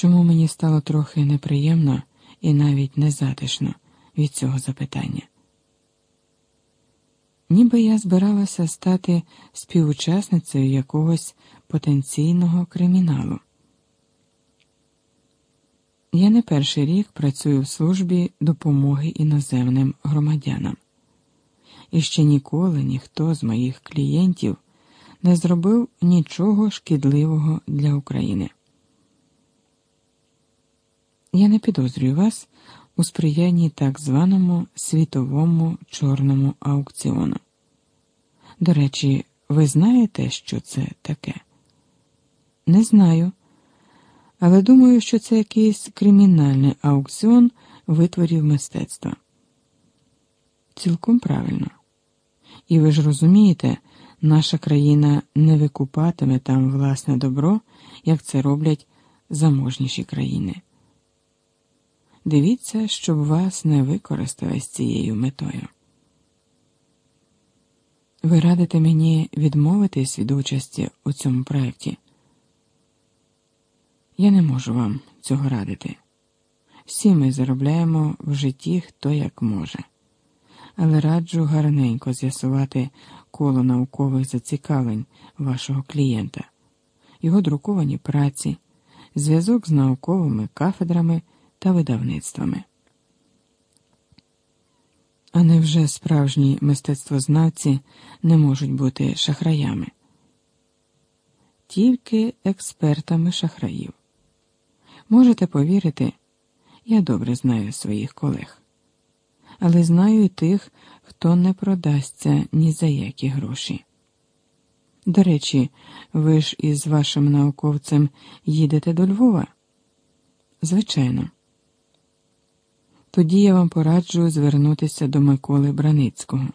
чому мені стало трохи неприємно і навіть незатишно від цього запитання. Ніби я збиралася стати співучасницею якогось потенційного криміналу. Я не перший рік працюю в службі допомоги іноземним громадянам, і ще ніколи ніхто з моїх клієнтів не зробив нічого шкідливого для України. Я не підозрюю вас у сприянні так званому світовому чорному аукціону. До речі, ви знаєте, що це таке? Не знаю. Але думаю, що це якийсь кримінальний аукціон витворів мистецтва. Цілком правильно. І ви ж розумієте, наша країна не викупатиме там власне добро, як це роблять заможніші країни. Дивіться, щоб вас не використали з цією метою. Ви радите мені відмовитись від участі у цьому проєкті? Я не можу вам цього радити. Всі ми заробляємо в житті хто як може, але раджу гарненько з'ясувати коло наукових зацікавлень вашого клієнта, його друковані праці, зв'язок з науковими кафедрами та видавництвами. А невже справжні мистецтвознавці не можуть бути шахраями? Тільки експертами шахраїв. Можете повірити, я добре знаю своїх колег, але знаю і тих, хто не продасться ні за які гроші. До речі, ви ж із вашим науковцем їдете до Львова? Звичайно. Тоді я вам пораджу звернутися до Миколи Браницького.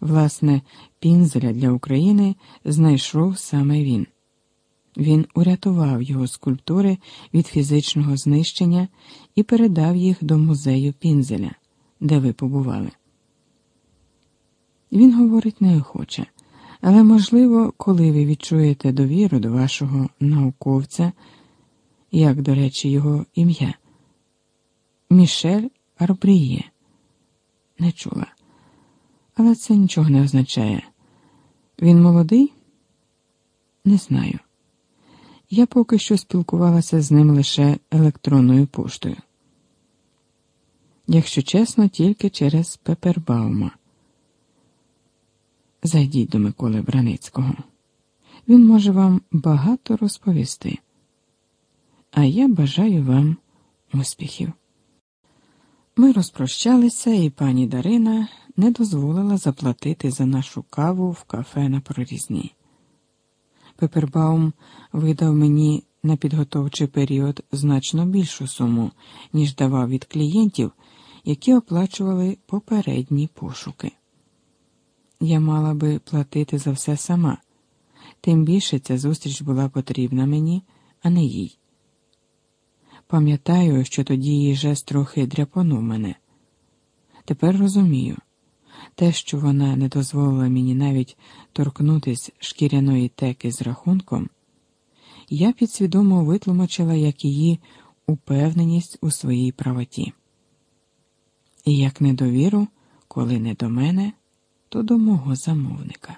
Власне, пінзеля для України знайшов саме він. Він урятував його скульптури від фізичного знищення і передав їх до музею Пінзеля, де ви побували. Він говорить неохоче, але, можливо, коли ви відчуєте довіру до вашого науковця, як, до речі, його ім'я. Мішель Арбріє. Не чула. Але це нічого не означає. Він молодий? Не знаю. Я поки що спілкувалася з ним лише електронною поштою. Якщо чесно, тільки через Пепербаума. Зайдіть до Миколи Браницького. Він може вам багато розповісти. А я бажаю вам успіхів. Ми розпрощалися, і пані Дарина не дозволила заплатити за нашу каву в кафе на прорізні. Пепербаум видав мені на підготовчий період значно більшу суму, ніж давав від клієнтів, які оплачували попередні пошуки. Я мала би платити за все сама, тим більше ця зустріч була потрібна мені, а не їй. Пам'ятаю, що тоді її жест трохи дряпонув мене. Тепер розумію те, що вона не дозволила мені навіть торкнутись шкіряної теки з рахунком, я підсвідомо витлумачила як її упевненість у своїй правоті. І як недовіру, коли не до мене, то до мого замовника.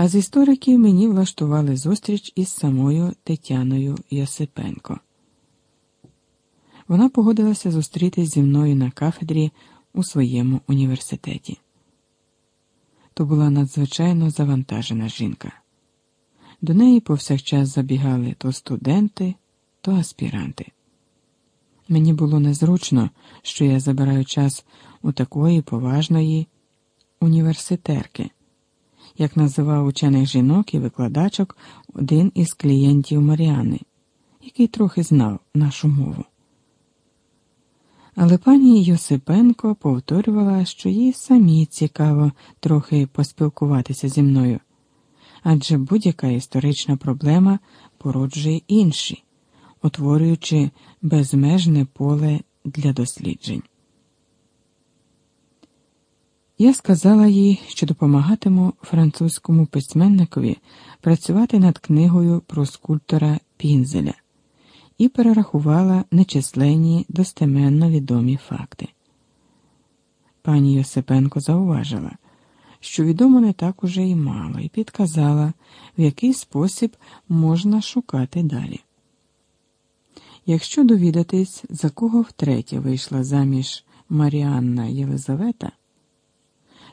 А з істориків мені влаштували зустріч із самою Тетяною Йосипенко. Вона погодилася зустрітись зі мною на кафедрі у своєму університеті. То була надзвичайно завантажена жінка. До неї повсякчас забігали то студенти, то аспіранти. Мені було незручно, що я забираю час у такої поважної університерки як називав учених жінок і викладачок один із клієнтів Маріани, який трохи знав нашу мову. Але пані Йосипенко повторювала, що їй самі цікаво трохи поспілкуватися зі мною, адже будь-яка історична проблема породжує інші, утворюючи безмежне поле для досліджень. Я сказала їй, що допомагатиму французькому письменникові працювати над книгою про скульптора Пінзеля і перерахувала нечисленні достеменно відомі факти. Пані Йосипенко зауважила, що відомо не так уже і мало, і підказала, в який спосіб можна шукати далі. Якщо довідатись, за кого втретє вийшла заміж Маріанна Єлизавета,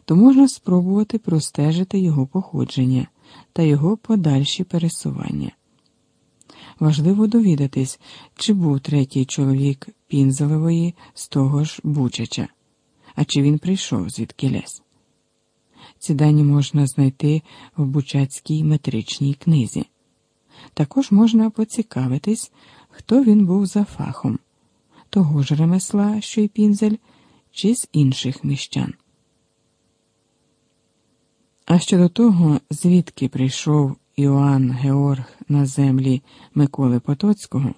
то можна спробувати простежити його походження та його подальші пересування. Важливо довідатись, чи був третій чоловік Пінзелевої з того ж Бучача, а чи він прийшов звідки лес. Ці дані можна знайти в Бучацькій метричній книзі. Також можна поцікавитись, хто він був за фахом того ж ремесла, що й пінзель, чи з інших міщан. А щодо того, звідки прийшов Іоанн Георг на землі Миколи Потоцького.